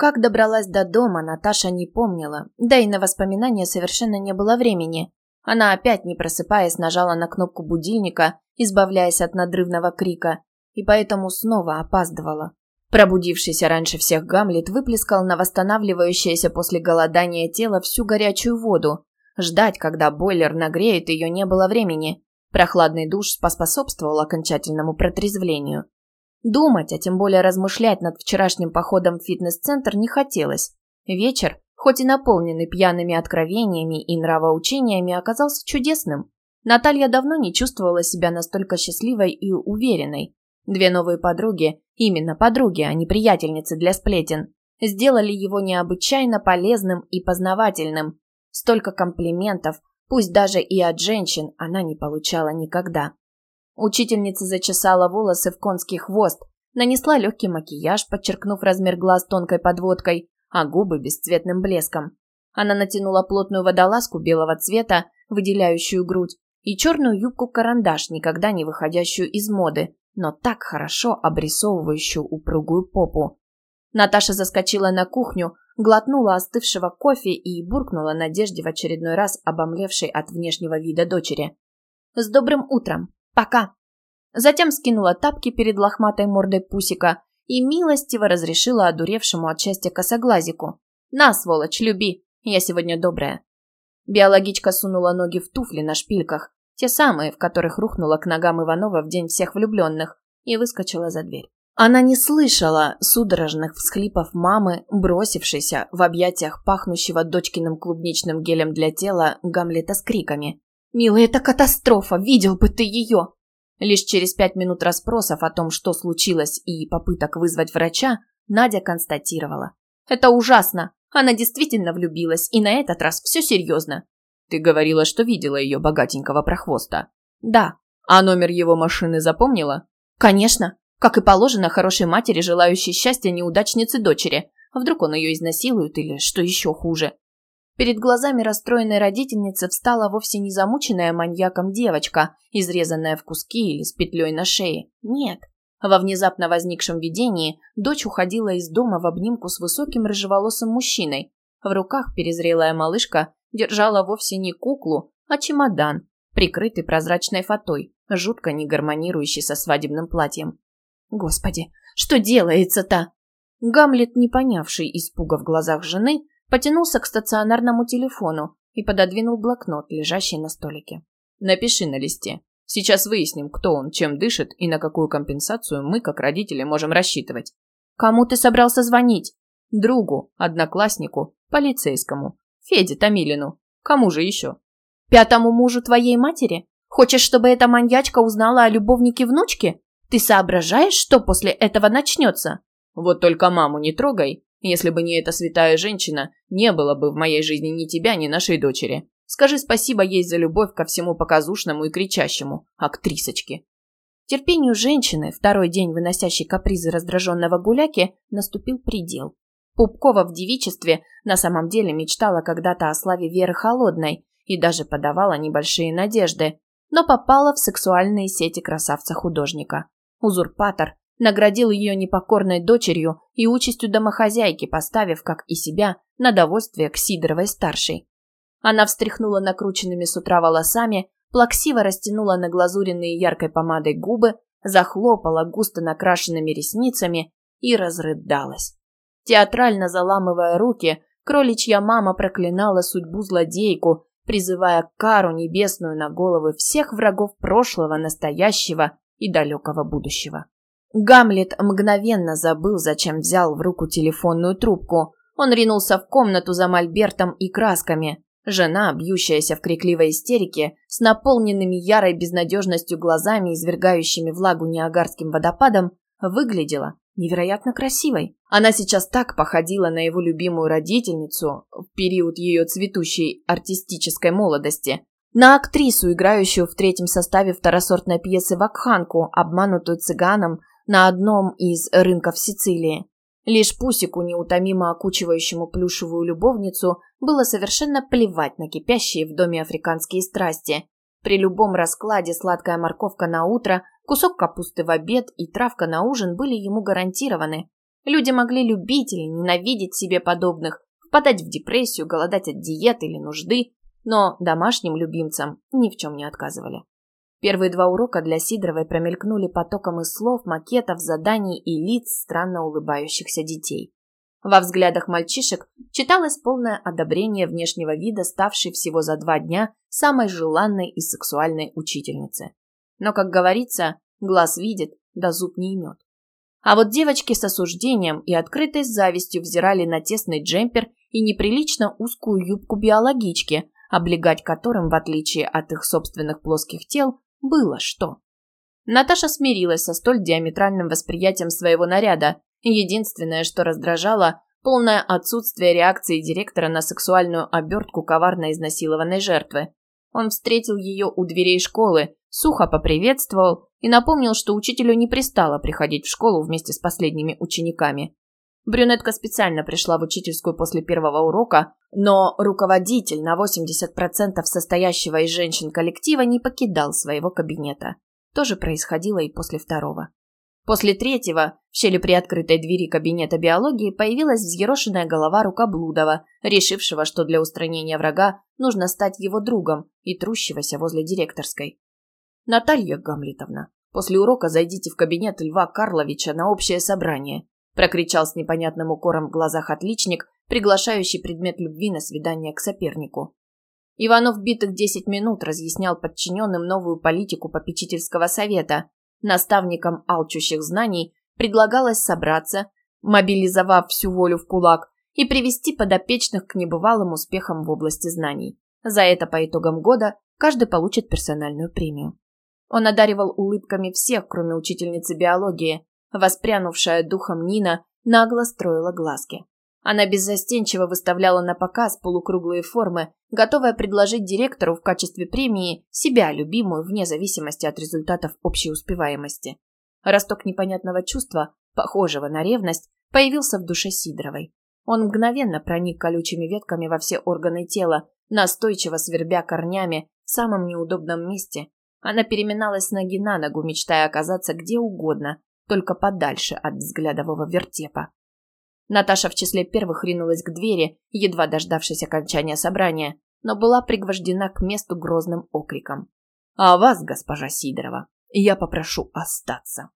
Как добралась до дома, Наташа не помнила, да и на воспоминания совершенно не было времени. Она опять, не просыпаясь, нажала на кнопку будильника, избавляясь от надрывного крика, и поэтому снова опаздывала. Пробудившийся раньше всех Гамлет выплескал на восстанавливающееся после голодания тело всю горячую воду. Ждать, когда бойлер нагреет ее, не было времени. Прохладный душ поспособствовал окончательному протрезвлению. Думать, а тем более размышлять над вчерашним походом в фитнес-центр не хотелось. Вечер, хоть и наполненный пьяными откровениями и нравоучениями, оказался чудесным. Наталья давно не чувствовала себя настолько счастливой и уверенной. Две новые подруги, именно подруги, а не приятельницы для сплетен, сделали его необычайно полезным и познавательным. Столько комплиментов, пусть даже и от женщин, она не получала никогда. Учительница зачесала волосы в конский хвост, нанесла легкий макияж, подчеркнув размер глаз тонкой подводкой, а губы бесцветным блеском. Она натянула плотную водолазку белого цвета, выделяющую грудь, и черную юбку-карандаш, никогда не выходящую из моды, но так хорошо обрисовывающую упругую попу. Наташа заскочила на кухню, глотнула остывшего кофе и буркнула Надежде в очередной раз обомлевшей от внешнего вида дочери. «С добрым утром! Пока!» Затем скинула тапки перед лохматой мордой Пусика и милостиво разрешила одуревшему от счастья косоглазику. «На, сволочь, люби! Я сегодня добрая!» Биологичка сунула ноги в туфли на шпильках, те самые, в которых рухнула к ногам Иванова в день всех влюбленных, и выскочила за дверь. Она не слышала судорожных всхлипов мамы, бросившейся в объятиях пахнущего дочкиным клубничным гелем для тела Гамлета с криками. «Милая, это катастрофа! Видел бы ты ее!» Лишь через пять минут расспросов о том, что случилось, и попыток вызвать врача, Надя констатировала. «Это ужасно! Она действительно влюбилась, и на этот раз все серьезно. Ты говорила, что видела ее богатенького прохвоста. Да. А номер его машины запомнила? Конечно. Как и положено хорошей матери, желающей счастья неудачнице дочери. Вдруг он ее изнасилует или, что еще хуже? Перед глазами расстроенной родительницы встала вовсе не замученная маньяком девочка, изрезанная в куски или с петлей на шее. Нет. Во внезапно возникшем видении дочь уходила из дома в обнимку с высоким рыжеволосым мужчиной. В руках перезрелая малышка держала вовсе не куклу, а чемодан, прикрытый прозрачной фатой, жутко не гармонирующий со свадебным платьем. Господи, что делается-то? Гамлет, не понявший испуга в глазах жены, потянулся к стационарному телефону и пододвинул блокнот, лежащий на столике. «Напиши на листе. Сейчас выясним, кто он, чем дышит и на какую компенсацию мы, как родители, можем рассчитывать». «Кому ты собрался звонить?» «Другу, однокласснику, полицейскому. Феде Томилину. Кому же еще? Пятому мужу твоей матери? Хочешь, чтобы эта маньячка узнала о любовнике внучки? Ты соображаешь, что после этого начнется? Вот только маму не трогай. Если бы не эта святая женщина, не было бы в моей жизни ни тебя, ни нашей дочери. Скажи спасибо ей за любовь ко всему показушному и кричащему, актрисочке. Терпению женщины, второй день выносящей капризы раздраженного гуляки, наступил предел. Пупкова в девичестве на самом деле мечтала когда-то о славе Веры Холодной и даже подавала небольшие надежды, но попала в сексуальные сети красавца-художника. Узурпатор наградил ее непокорной дочерью и участью домохозяйки, поставив, как и себя, на довольствие к Сидоровой-старшей. Она встряхнула накрученными с утра волосами, плаксиво растянула на глазуренные яркой помадой губы, захлопала густо накрашенными ресницами и разрыдалась. Театрально заламывая руки, кроличья мама проклинала судьбу злодейку, призывая кару небесную на головы всех врагов прошлого, настоящего и далекого будущего. Гамлет мгновенно забыл, зачем взял в руку телефонную трубку. Он ринулся в комнату за мольбертом и красками. Жена, бьющаяся в крикливой истерике, с наполненными ярой безнадежностью глазами, извергающими влагу неагарским водопадом, выглядела невероятно красивой. Она сейчас так походила на его любимую родительницу в период ее цветущей артистической молодости, на актрису, играющую в третьем составе второсортной пьесы «Вакханку», обманутую цыганом на одном из рынков Сицилии. Лишь Пусику, неутомимо окучивающему плюшевую любовницу, было совершенно плевать на кипящие в доме африканские страсти. При любом раскладе сладкая морковка на утро Кусок капусты в обед и травка на ужин были ему гарантированы. Люди могли любить или ненавидеть себе подобных, впадать в депрессию, голодать от диеты или нужды, но домашним любимцам ни в чем не отказывали. Первые два урока для Сидоровой промелькнули потоком из слов, макетов, заданий и лиц странно улыбающихся детей. Во взглядах мальчишек читалось полное одобрение внешнего вида, ставшей всего за два дня самой желанной и сексуальной учительницы. Но, как говорится, глаз видит, да зуб не имет. А вот девочки с осуждением и открытой завистью взирали на тесный джемпер и неприлично узкую юбку биологички, облегать которым, в отличие от их собственных плоских тел, было что. Наташа смирилась со столь диаметральным восприятием своего наряда, единственное, что раздражало, полное отсутствие реакции директора на сексуальную обертку коварно изнасилованной жертвы. Он встретил ее у дверей школы, сухо поприветствовал и напомнил, что учителю не пристало приходить в школу вместе с последними учениками. Брюнетка специально пришла в учительскую после первого урока, но руководитель на 80% состоящего из женщин коллектива не покидал своего кабинета. То же происходило и после второго. После третьего, в щели приоткрытой двери кабинета биологии, появилась взъерошенная голова Рукоблудова, решившего, что для устранения врага нужно стать его другом и трущегося возле директорской. «Наталья Гамлетовна, после урока зайдите в кабинет Льва Карловича на общее собрание прокричал с непонятным укором в глазах отличник, приглашающий предмет любви на свидание к сопернику. Иванов битых десять минут разъяснял подчиненным новую политику попечительского совета. Наставникам алчущих знаний предлагалось собраться, мобилизовав всю волю в кулак, и привести подопечных к небывалым успехам в области знаний. За это по итогам года каждый получит персональную премию. Он одаривал улыбками всех, кроме учительницы биологии, Воспрянувшая духом Нина нагло строила глазки. Она беззастенчиво выставляла на показ полукруглые формы, готовая предложить директору в качестве премии себя, любимую, вне зависимости от результатов общей успеваемости. Росток непонятного чувства, похожего на ревность, появился в душе Сидоровой. Он мгновенно проник колючими ветками во все органы тела, настойчиво свербя корнями в самом неудобном месте. Она переминалась с ноги на ногу, мечтая оказаться где угодно, только подальше от взглядового вертепа. Наташа в числе первых ринулась к двери, едва дождавшись окончания собрания, но была пригвождена к месту грозным окриком. «А вас, госпожа Сидорова, я попрошу остаться».